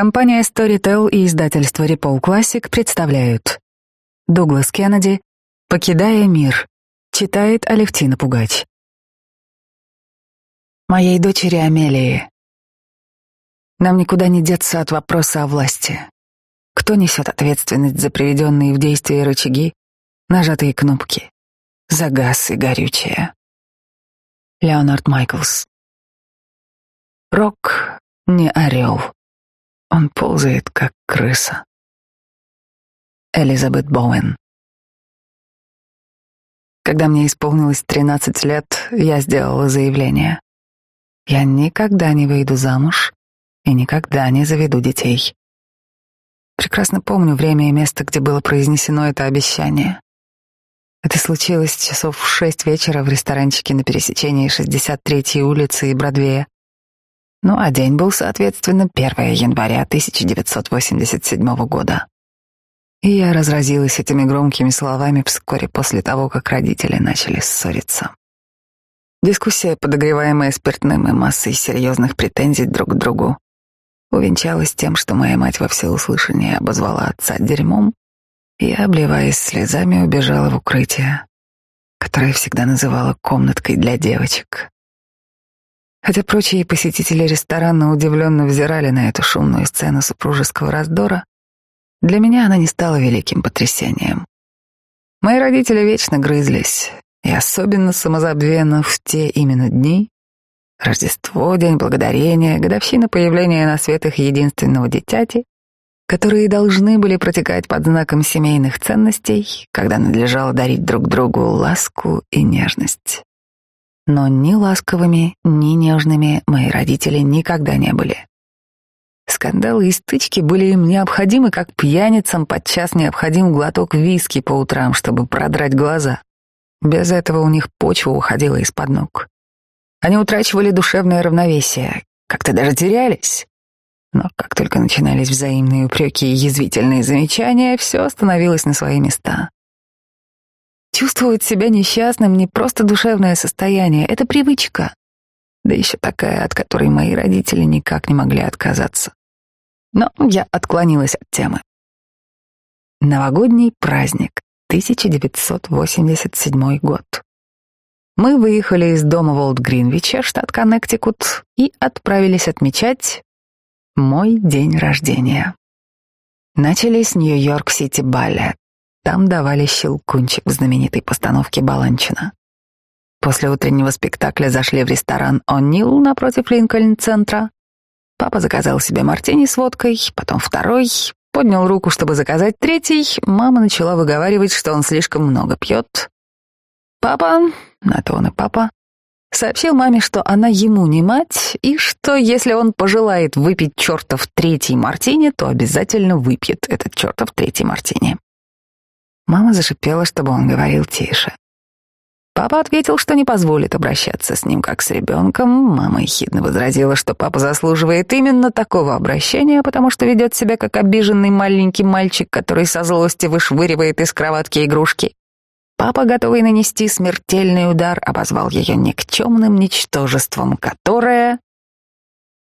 Компания Storytel и издательство Repol Classic представляют Дуглас Кеннеди «Покидая мир» читает Алевтина Пугач. Моей дочери Амелии. Нам никуда не деться от вопроса о власти. Кто несет ответственность за приведенные в действие рычаги, нажатые кнопки, за газ и горючее? Леонард Майклс. Рок не орел. Он ползает, как крыса. Элизабет Боуэн. Когда мне исполнилось 13 лет, я сделала заявление. Я никогда не выйду замуж и никогда не заведу детей. Прекрасно помню время и место, где было произнесено это обещание. Это случилось часов в шесть вечера в ресторанчике на пересечении 63-й улицы и Бродвея. Ну а день был, соответственно, 1 января 1987 года. И я разразилась этими громкими словами вскоре после того, как родители начали ссориться. Дискуссия, подогреваемая спиртным и массой серьезных претензий друг к другу, увенчалась тем, что моя мать во всеуслышание обозвала отца дерьмом и, обливаясь слезами, убежала в укрытие, которое всегда называла комнаткой для девочек. Хотя прочие посетители ресторана удивленно взирали на эту шумную сцену супружеского раздора, для меня она не стала великим потрясением. Мои родители вечно грызлись, и особенно самозабвенно в те именно дни — Рождество, День Благодарения, годовщина появления на свет их единственного дитяти, которые должны были протекать под знаком семейных ценностей, когда надлежало дарить друг другу ласку и нежность но ни ласковыми, ни нежными мои родители никогда не были. Скандалы и стычки были им необходимы, как пьяницам подчас необходим глоток виски по утрам, чтобы продрать глаза. Без этого у них почва уходила из-под ног. Они утрачивали душевное равновесие, как-то даже терялись. Но как только начинались взаимные упреки и язвительные замечания, все становилось на свои места. Чувствовать себя несчастным не просто душевное состояние, это привычка. Да еще такая, от которой мои родители никак не могли отказаться. Но я отклонилась от темы. Новогодний праздник, 1987 год. Мы выехали из дома Волт Гринвича, штат Коннектикут, и отправились отмечать мой день рождения. Начали с Нью-Йорк-Сити Балет. Там давали щелкунчик в знаменитой постановке Баланчина. После утреннего спектакля зашли в ресторан «О'Нил» напротив Линкольн-центра. Папа заказал себе мартини с водкой, потом второй, поднял руку, чтобы заказать третий. Мама начала выговаривать, что он слишком много пьет. Папа, на то он и папа, сообщил маме, что она ему не мать, и что если он пожелает выпить чертов третий мартини, то обязательно выпьет этот чертов третий мартини. Мама зашипела, чтобы он говорил тише. Папа ответил, что не позволит обращаться с ним как с ребенком. Мама ехидно возразила, что папа заслуживает именно такого обращения, потому что ведет себя как обиженный маленький мальчик, который со злости вышвыривает из кроватки игрушки. Папа, готовый нанести смертельный удар, обозвал ее никчемным ничтожеством, которое...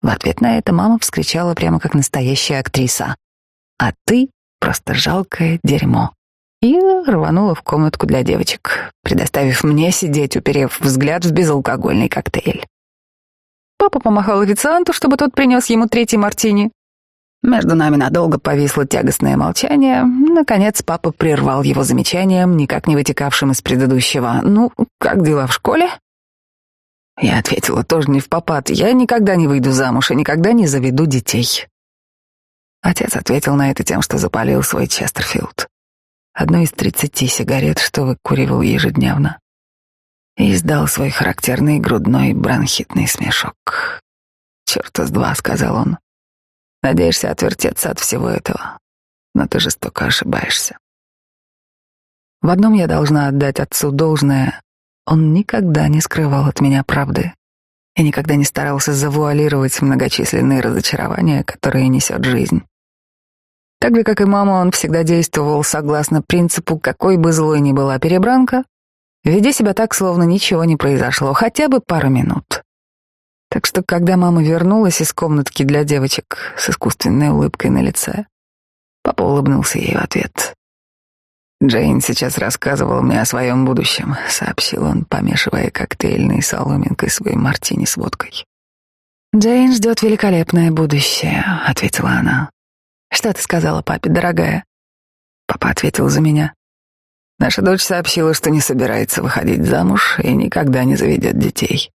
В ответ на это мама вскричала прямо как настоящая актриса. «А ты просто жалкое дерьмо» и рванула в комнатку для девочек, предоставив мне сидеть, уперев взгляд в безалкогольный коктейль. Папа помахал официанту, чтобы тот принес ему третий мартини. Между нами надолго повисло тягостное молчание. Наконец папа прервал его замечанием, никак не вытекавшим из предыдущего. «Ну, как дела в школе?» Я ответила тоже не в попад. «Я никогда не выйду замуж и никогда не заведу детей». Отец ответил на это тем, что запалил свой Честерфилд одной из тридцати сигарет, что выкуривал ежедневно, и издал свой характерный грудной бронхитный смешок. «Черта с два», — сказал он. «Надеешься отвертеться от всего этого, но ты жестоко ошибаешься». В одном я должна отдать отцу должное. Он никогда не скрывал от меня правды и никогда не старался завуалировать многочисленные разочарования, которые несет жизнь. Так же, как и мама, он всегда действовал согласно принципу, какой бы злой ни была перебранка, ведя себя так, словно ничего не произошло, хотя бы пару минут. Так что, когда мама вернулась из комнатки для девочек с искусственной улыбкой на лице, папа улыбнулся ей в ответ. «Джейн сейчас рассказывала мне о своем будущем», — сообщил он, помешивая коктейльной соломинкой свой мартини с водкой. «Джейн ждет великолепное будущее», — ответила она. «Что ты сказала папе, дорогая?» Папа ответил за меня. Наша дочь сообщила, что не собирается выходить замуж и никогда не заведет детей.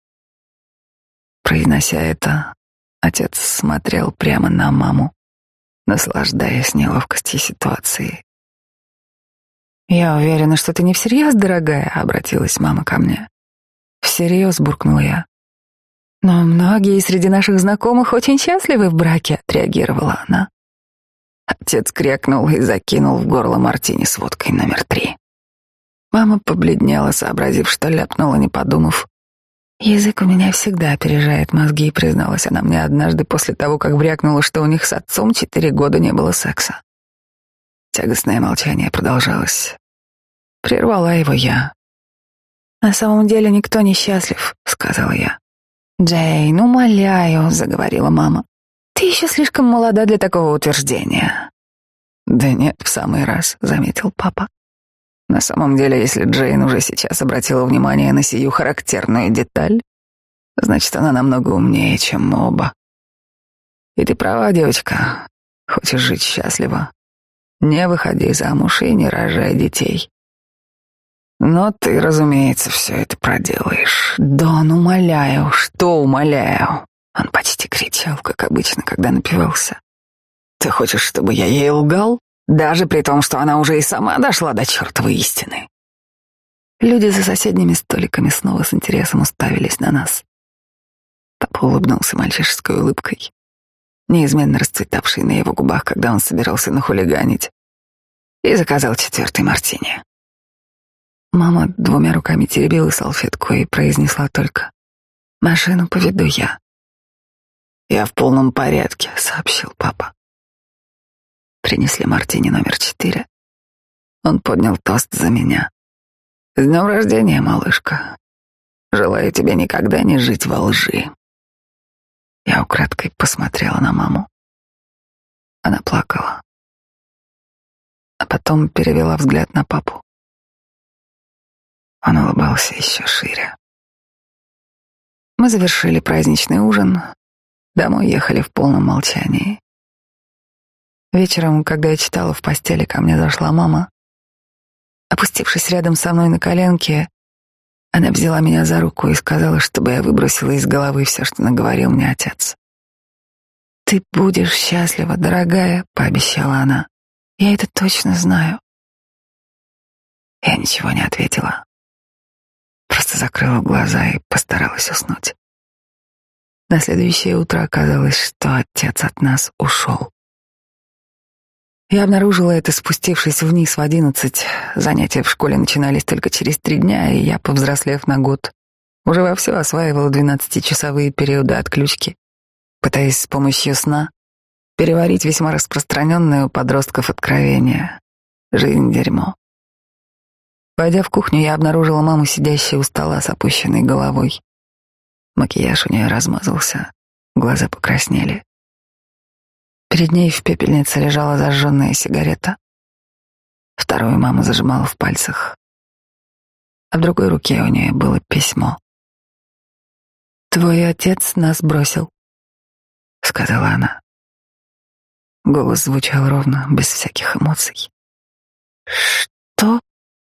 Произнося это, отец смотрел прямо на маму, наслаждаясь неловкостью ситуации. «Я уверена, что ты не всерьез, дорогая», — обратилась мама ко мне. «Всерьез», — буркнула я. «Но многие среди наших знакомых очень счастливы в браке», — отреагировала она. Отец крякнул и закинул в горло мартини с водкой номер три. Мама побледнела, сообразив, что ляпнула, не подумав. «Язык у меня всегда опережает мозги», — призналась она мне однажды после того, как брякнула, что у них с отцом четыре года не было секса. Тягостное молчание продолжалось. Прервала его я. «На самом деле никто не счастлив», — сказала я. «Джейн, умоляю», — заговорила мама. «Ты еще слишком молода для такого утверждения». «Да нет, в самый раз», — заметил папа. На самом деле, если Джейн уже сейчас обратила внимание на сию характерную деталь, значит, она намного умнее, чем мы оба. И ты права, девочка. Хочешь жить счастливо, не выходи замуж и не рожай детей. Но ты, разумеется, все это проделаешь. Дон, умоляю, что умоляю? Он почти кричал, как обычно, когда напивался. Ты хочешь, чтобы я ей лгал? Даже при том, что она уже и сама дошла до чертовой истины. Люди за соседними столиками снова с интересом уставились на нас. Папа улыбнулся мальчишеской улыбкой неизменно расцветавший на его губах, когда он собирался нахулиганить, и заказал четвертый мартини. Мама двумя руками теребила салфетку и произнесла только «Машину поведу я». «Я в полном порядке», — сообщил папа. Принесли мартини номер четыре. Он поднял тост за меня. «С днем рождения, малышка. Желаю тебе никогда не жить во лжи». Я украдкой посмотрела на маму. Она плакала. А потом перевела взгляд на папу. Он улыбался еще шире. Мы завершили праздничный ужин. Домой ехали в полном молчании. Вечером, когда я читала в постели, ко мне зашла мама. Опустившись рядом со мной на коленки, она взяла меня за руку и сказала, чтобы я выбросила из головы все, что наговорил мне отец. «Ты будешь счастлива, дорогая», — пообещала она. «Я это точно знаю». Я ничего не ответила. Просто закрыла глаза и постаралась уснуть. На следующее утро оказалось, что отец от нас ушел. Я обнаружила это, спустившись вниз в одиннадцать. Занятия в школе начинались только через три дня, и я, повзрослев на год, уже вовсю осваивала двенадцатичасовые периоды отключки, пытаясь с помощью сна переварить весьма распространенное у подростков откровение. Жизнь — дерьмо. Войдя в кухню, я обнаружила маму, сидящей у стола с опущенной головой. Макияж у нее размазался, глаза покраснели. Перед ней в пепельнице лежала зажженная сигарета. Вторую мама зажимала в пальцах. А в другой руке у нее было письмо. «Твой отец нас бросил», — сказала она. Голос звучал ровно, без всяких эмоций. «Что?»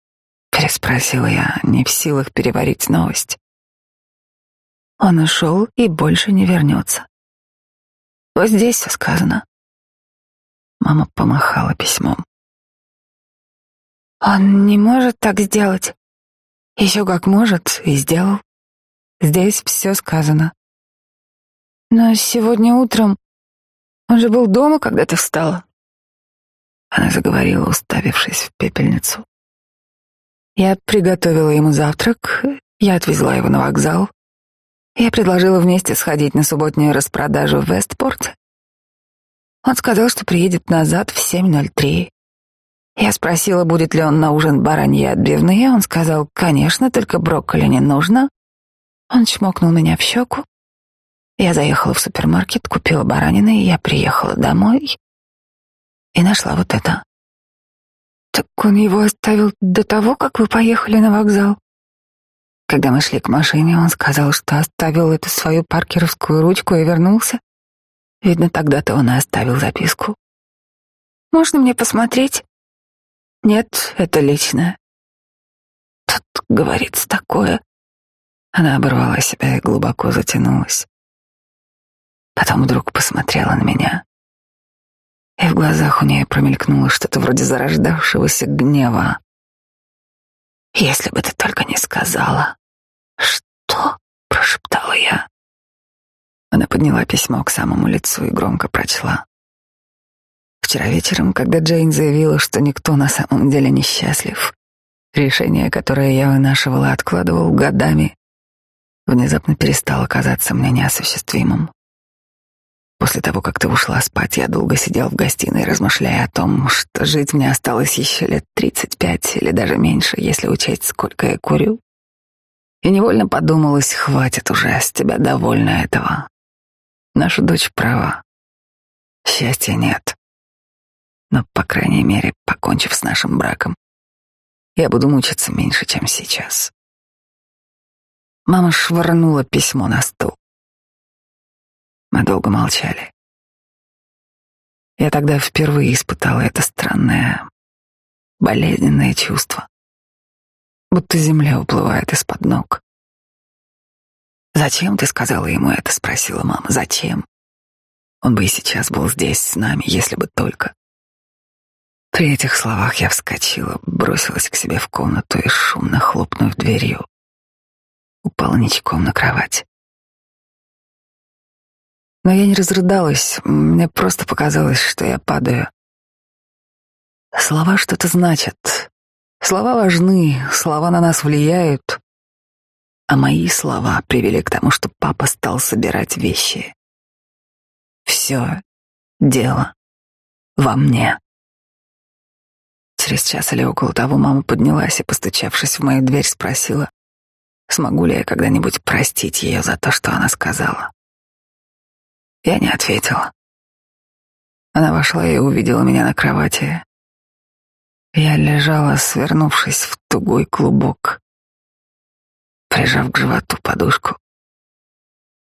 — переспросила я, не в силах переварить новость. Он ушел и больше не вернется. Вот здесь все сказано. Мама помахала письмом. Он не может так сделать. Еще как может, и сделал. Здесь все сказано. Но сегодня утром он же был дома, когда ты встала. Она заговорила, уставившись в пепельницу. Я приготовила ему завтрак, я отвезла его на вокзал. Я предложила вместе сходить на субботнюю распродажу в Вестпорте. Он сказал, что приедет назад в 7.03. Я спросила, будет ли он на ужин бараньи отбивные. Он сказал, конечно, только брокколи не нужно. Он чмокнул меня в щеку Я заехала в супермаркет, купила баранины, и я приехала домой и нашла вот это. Так он его оставил до того, как вы поехали на вокзал? Когда мы шли к машине, он сказал, что оставил эту свою паркеровскую ручку и вернулся. Видно, тогда-то он и оставил записку. Можно мне посмотреть? Нет, это личное. Тут говорится такое. Она оборвала себя и глубоко затянулась. Потом вдруг посмотрела на меня. И в глазах у нее промелькнуло что-то вроде зарождавшегося гнева. Если бы ты только не сказала. Что? прошептала я. Она подняла письмо к самому лицу и громко прочла. Вчера вечером, когда Джейн заявила, что никто на самом деле не счастлив, решение, которое я вынашивала, откладывал годами, внезапно перестало казаться мне неосуществимым. После того, как ты ушла спать, я долго сидел в гостиной, размышляя о том, что жить мне осталось еще лет тридцать пять или даже меньше, если учесть, сколько я курю. И невольно подумалось, хватит уже, с тебя довольно этого. Наша дочь права. Счастья нет. Но, по крайней мере, покончив с нашим браком, я буду мучиться меньше, чем сейчас. Мама швырнула письмо на стол. Мы долго молчали. Я тогда впервые испытала это странное, болезненное чувство, будто земля уплывает из-под ног. «Зачем ты сказала ему это?» — спросила мама. «Зачем? Он бы и сейчас был здесь с нами, если бы только...» При этих словах я вскочила, бросилась к себе в комнату и, шумно хлопнув дверью, упала ничком на кровать. Но я не разрыдалась, мне просто показалось, что я падаю. Слова что-то значат. Слова важны, слова на нас влияют. А мои слова привели к тому, что папа стал собирать вещи. Все дело во мне. Через час или около того мама поднялась и, постучавшись в мою дверь, спросила, смогу ли я когда-нибудь простить ее за то, что она сказала. Я не ответила. Она вошла и увидела меня на кровати. Я лежала, свернувшись в тугой клубок, прижав к животу подушку.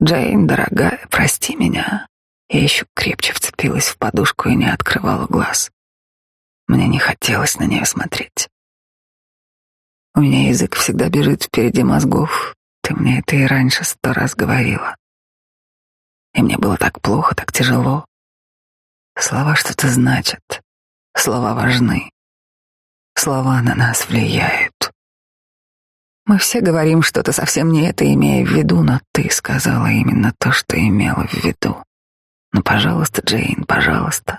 Джейн, дорогая, прости меня. Я еще крепче вцепилась в подушку и не открывала глаз. Мне не хотелось на нее смотреть. У меня язык всегда бежит впереди мозгов. Ты мне это и раньше сто раз говорила. И мне было так плохо, так тяжело. Слова что-то значат. Слова важны. Слова на нас влияют. Мы все говорим что-то совсем не это, имея в виду, но ты сказала именно то, что имела в виду. Ну, пожалуйста, Джейн, пожалуйста.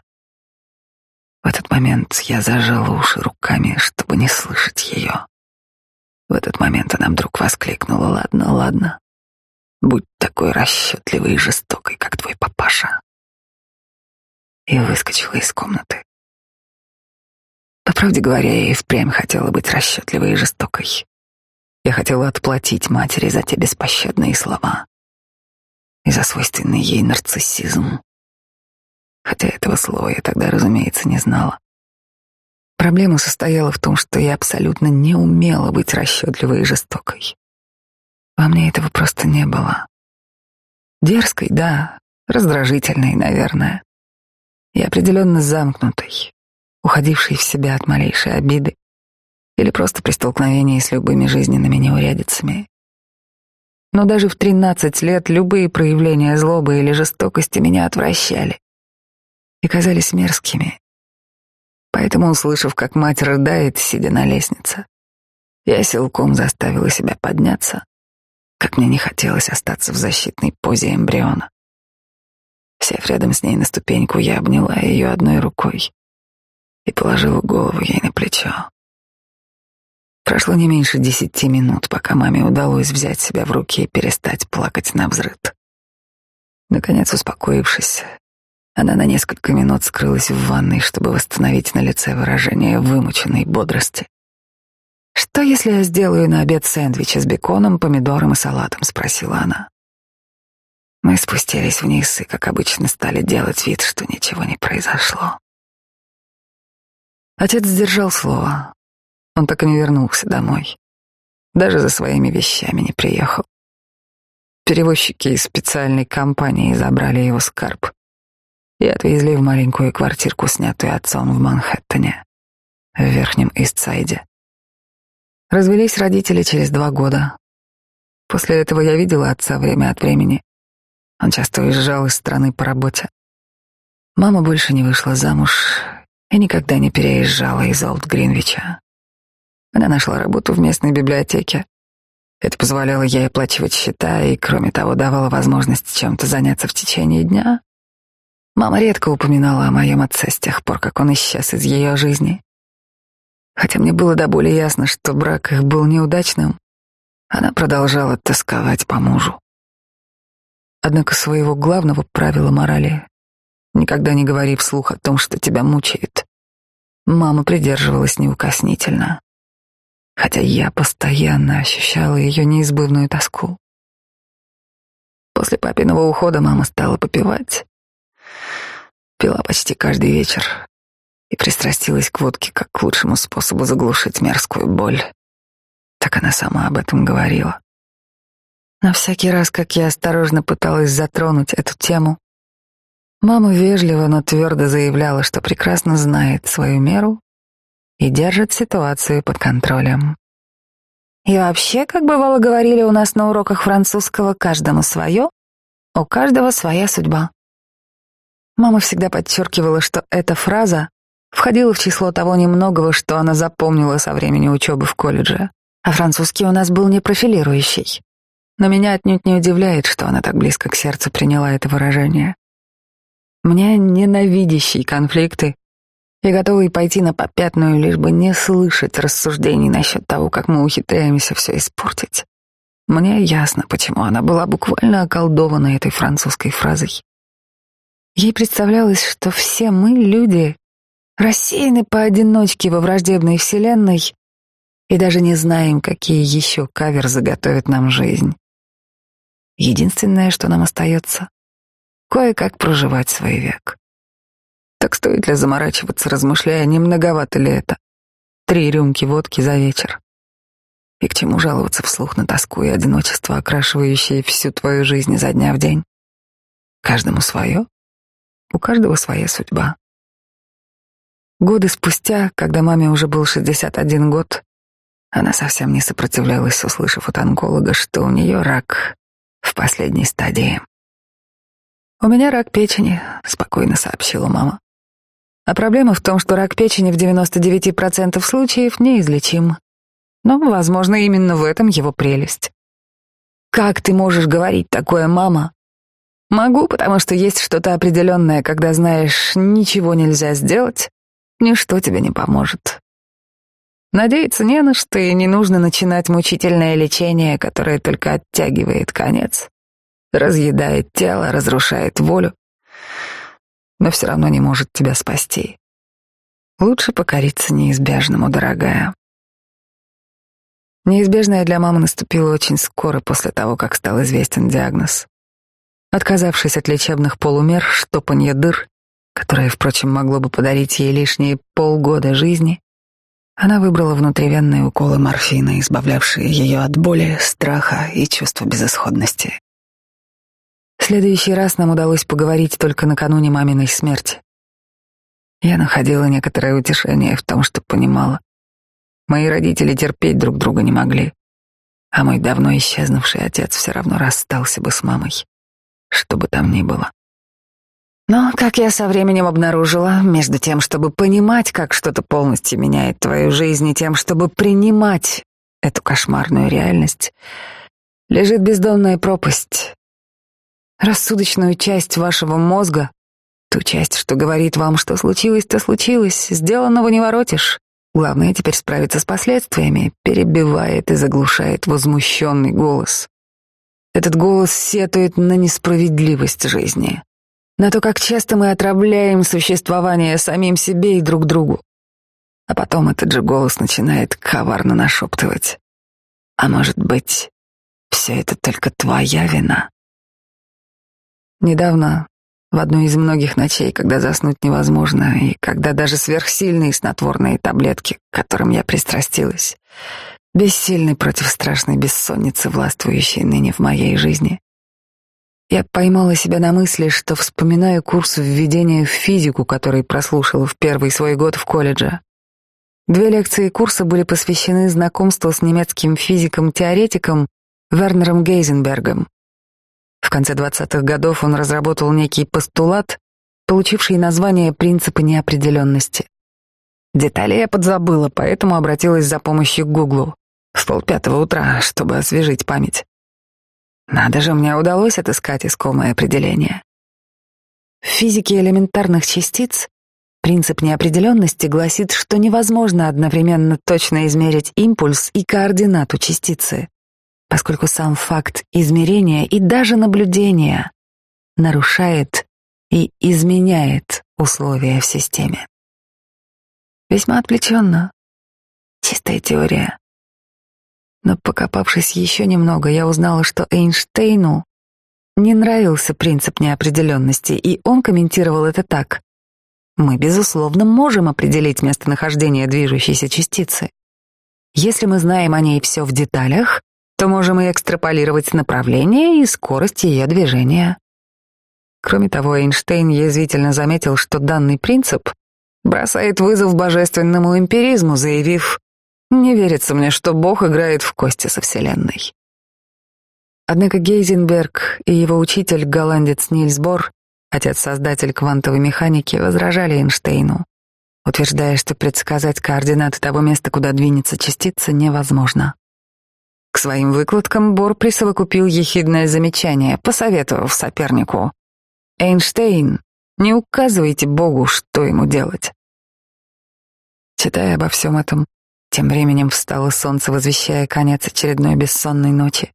В этот момент я зажала уши руками, чтобы не слышать ее. В этот момент она вдруг воскликнула «Ладно, ладно, Будь такой расчетливой и жестокой, как твой папаша. И выскочила из комнаты. По правде говоря, я и впрямь хотела быть расчетливой и жестокой. Я хотела отплатить матери за те беспощадные слова и за свойственный ей нарциссизм. Хотя этого слова я тогда, разумеется, не знала. Проблема состояла в том, что я абсолютно не умела быть расчетливой и жестокой. Во мне этого просто не было. Дерзкой, да, раздражительной, наверное. И определенно замкнутой, уходившей в себя от малейшей обиды или просто при столкновении с любыми жизненными неурядицами. Но даже в тринадцать лет любые проявления злобы или жестокости меня отвращали и казались мерзкими. Поэтому, услышав, как мать рыдает, сидя на лестнице, я силком заставила себя подняться как мне не хотелось остаться в защитной позе эмбриона. Сев рядом с ней на ступеньку, я обняла ее одной рукой и положила голову ей на плечо. Прошло не меньше десяти минут, пока маме удалось взять себя в руки и перестать плакать на взрыд. Наконец, успокоившись, она на несколько минут скрылась в ванной, чтобы восстановить на лице выражение вымученной бодрости. «Что, если я сделаю на обед сэндвичи с беконом, помидором и салатом?» — спросила она. Мы спустились вниз и, как обычно, стали делать вид, что ничего не произошло. Отец сдержал слово. Он так и не вернулся домой. Даже за своими вещами не приехал. Перевозчики из специальной компании забрали его скарб и отвезли в маленькую квартирку, снятую отцом в Манхэттене, в Верхнем Истсайде. Развелись родители через два года. После этого я видела отца время от времени. Он часто уезжал из страны по работе. Мама больше не вышла замуж и никогда не переезжала из Олд-Гринвича. Она нашла работу в местной библиотеке. Это позволяло ей оплачивать счета и, кроме того, давало возможность чем-то заняться в течение дня. Мама редко упоминала о моем отце с тех пор, как он исчез из ее жизни. Хотя мне было до боли ясно, что брак их был неудачным, она продолжала тосковать по мужу. Однако своего главного правила морали никогда не говори вслух о том, что тебя мучает. Мама придерживалась неукоснительно, хотя я постоянно ощущала ее неизбывную тоску. После папиного ухода мама стала попивать. Пила почти каждый вечер и пристрастилась к водке как к лучшему способу заглушить мерзкую боль. Так она сама об этом говорила. На всякий раз, как я осторожно пыталась затронуть эту тему, мама вежливо, но твердо заявляла, что прекрасно знает свою меру и держит ситуацию под контролем. И вообще, как бывало говорили у нас на уроках французского, каждому свое, у каждого своя судьба. Мама всегда подчеркивала, что эта фраза входила в число того немногого, что она запомнила со времени учебы в колледже, а французский у нас был не профилирующий. Но меня отнюдь не удивляет, что она так близко к сердцу приняла это выражение. Мне ненавидящие конфликты и готовый пойти на попятную, лишь бы не слышать рассуждений насчет того, как мы ухитряемся все испортить. Мне ясно, почему она была буквально околдована этой французской фразой. Ей представлялось, что все мы, люди, рассеяны поодиночке во враждебной вселенной и даже не знаем, какие еще кавер заготовит нам жизнь. Единственное, что нам остается — кое-как проживать свой век. Так стоит ли заморачиваться, размышляя, не многовато ли это? Три рюмки водки за вечер. И к чему жаловаться вслух на тоску и одиночество, окрашивающие всю твою жизнь изо дня в день? Каждому свое, у каждого своя судьба. Годы спустя, когда маме уже был 61 год, она совсем не сопротивлялась, услышав от онколога, что у нее рак в последней стадии. «У меня рак печени», — спокойно сообщила мама. А проблема в том, что рак печени в 99% случаев неизлечим. Но, возможно, именно в этом его прелесть. «Как ты можешь говорить такое, мама?» «Могу, потому что есть что-то определенное, когда знаешь, ничего нельзя сделать, ничто тебе не поможет. Надеяться не на что, и не нужно начинать мучительное лечение, которое только оттягивает конец, разъедает тело, разрушает волю, но все равно не может тебя спасти. Лучше покориться неизбежному, дорогая. Неизбежное для мамы наступило очень скоро после того, как стал известен диагноз. Отказавшись от лечебных полумер, штопанья дыр, которое, впрочем, могло бы подарить ей лишние полгода жизни, она выбрала внутривенные уколы морфина, избавлявшие ее от боли, страха и чувства безысходности. В следующий раз нам удалось поговорить только накануне маминой смерти. Я находила некоторое утешение в том, что понимала. Мои родители терпеть друг друга не могли, а мой давно исчезнувший отец все равно расстался бы с мамой, что бы там ни было. Но, как я со временем обнаружила, между тем, чтобы понимать, как что-то полностью меняет твою жизнь, и тем, чтобы принимать эту кошмарную реальность, лежит бездонная пропасть. Рассудочную часть вашего мозга, ту часть, что говорит вам, что случилось, то случилось, сделанного не воротишь. Главное теперь справиться с последствиями, перебивает и заглушает возмущенный голос. Этот голос сетует на несправедливость жизни на то, как часто мы отравляем существование самим себе и друг другу. А потом этот же голос начинает коварно нашептывать. А может быть, все это только твоя вина? Недавно, в одну из многих ночей, когда заснуть невозможно, и когда даже сверхсильные снотворные таблетки, к которым я пристрастилась, бессильны против страшной бессонницы, властвующей ныне в моей жизни, я поймала себя на мысли, что вспоминаю курс введения в физику, который прослушала в первый свой год в колледже. Две лекции курса были посвящены знакомству с немецким физиком-теоретиком Вернером Гейзенбергом. В конце 20-х годов он разработал некий постулат, получивший название принципа неопределенности. Детали я подзабыла, поэтому обратилась за помощью к Гуглу в полпятого утра, чтобы освежить память. Надо же, мне удалось отыскать искомое определение. В физике элементарных частиц принцип неопределенности гласит, что невозможно одновременно точно измерить импульс и координату частицы, поскольку сам факт измерения и даже наблюдения нарушает и изменяет условия в системе. Весьма отвлеченно. Чистая теория. Но покопавшись еще немного, я узнала, что Эйнштейну не нравился принцип неопределенности, и он комментировал это так. Мы, безусловно, можем определить местонахождение движущейся частицы. Если мы знаем о ней все в деталях, то можем и экстраполировать направление и скорость ее движения. Кроме того, Эйнштейн язвительно заметил, что данный принцип бросает вызов божественному эмпиризму, заявив, не верится мне, что Бог играет в кости со Вселенной. Однако Гейзенберг и его учитель, голландец Нильс Бор, отец-создатель квантовой механики, возражали Эйнштейну, утверждая, что предсказать координаты того места, куда двинется частица, невозможно. К своим выкладкам Бор присовокупил ехидное замечание, посоветовав сопернику. «Эйнштейн, не указывайте Богу, что ему делать». Читая обо всем этом, тем временем встало солнце, возвещая конец очередной бессонной ночи.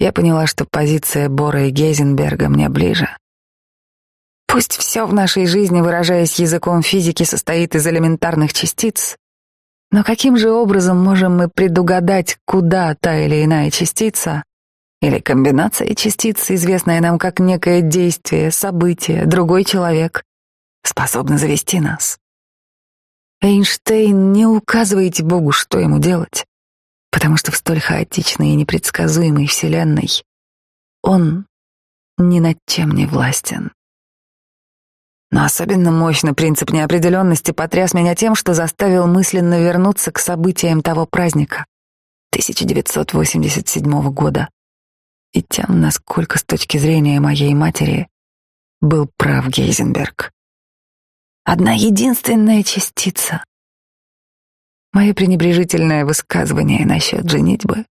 Я поняла, что позиция Бора и Гейзенберга мне ближе. Пусть все в нашей жизни, выражаясь языком физики, состоит из элементарных частиц, но каким же образом можем мы предугадать, куда та или иная частица или комбинация частиц, известная нам как некое действие, событие, другой человек, способна завести нас? Эйнштейн, не указывайте Богу, что ему делать, потому что в столь хаотичной и непредсказуемой вселенной он ни над чем не властен. Но особенно мощно принцип неопределенности потряс меня тем, что заставил мысленно вернуться к событиям того праздника 1987 года и тем, насколько с точки зрения моей матери был прав Гейзенберг. Одна единственная частица. Мое пренебрежительное высказывание насчет женитьбы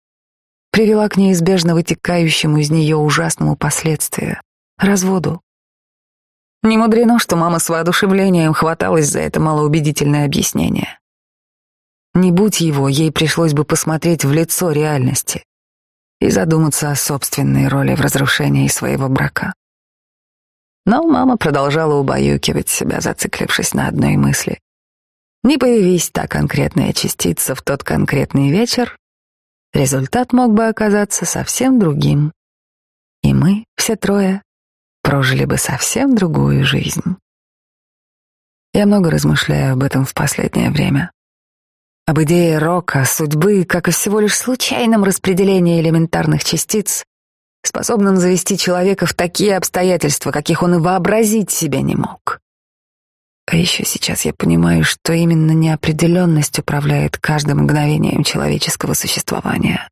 привела к неизбежно вытекающему из нее ужасному последствию — разводу. Не мудрено, что мама с воодушевлением хваталась за это малоубедительное объяснение. Не будь его, ей пришлось бы посмотреть в лицо реальности и задуматься о собственной роли в разрушении своего брака. Но мама продолжала убаюкивать себя, зациклившись на одной мысли. Не появись та конкретная частица в тот конкретный вечер, результат мог бы оказаться совсем другим. И мы, все трое, прожили бы совсем другую жизнь. Я много размышляю об этом в последнее время. Об идее рока, судьбы, как и всего лишь случайном распределении элементарных частиц, способным завести человека в такие обстоятельства, каких он и вообразить себе не мог. А еще сейчас я понимаю, что именно неопределенность управляет каждым мгновением человеческого существования.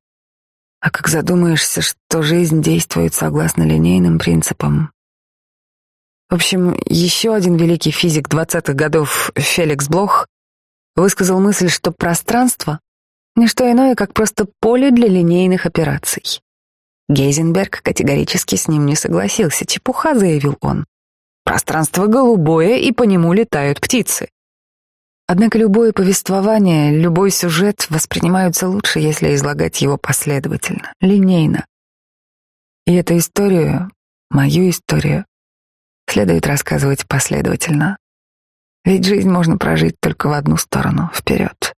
А как задумаешься, что жизнь действует согласно линейным принципам. В общем, еще один великий физик двадцатых годов Феликс Блох высказал мысль, что пространство — не что иное, как просто поле для линейных операций. Гейзенберг категорически с ним не согласился. Чепуха, заявил он. Пространство голубое, и по нему летают птицы. Однако любое повествование, любой сюжет воспринимаются лучше, если излагать его последовательно, линейно. И эту историю, мою историю, следует рассказывать последовательно. Ведь жизнь можно прожить только в одну сторону, вперед.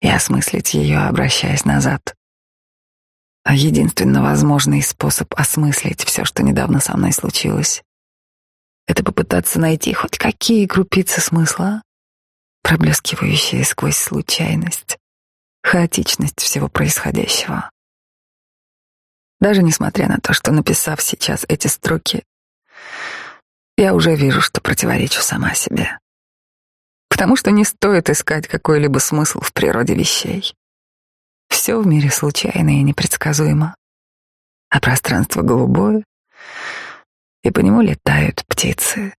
И осмыслить ее, обращаясь назад. А единственно возможный способ осмыслить все, что недавно со мной случилось, это попытаться найти хоть какие крупицы смысла, проблескивающие сквозь случайность, хаотичность всего происходящего. Даже несмотря на то, что, написав сейчас эти строки, я уже вижу, что противоречу сама себе. Потому что не стоит искать какой-либо смысл в природе вещей. Все в мире случайно и непредсказуемо, а пространство голубое, и по нему летают птицы.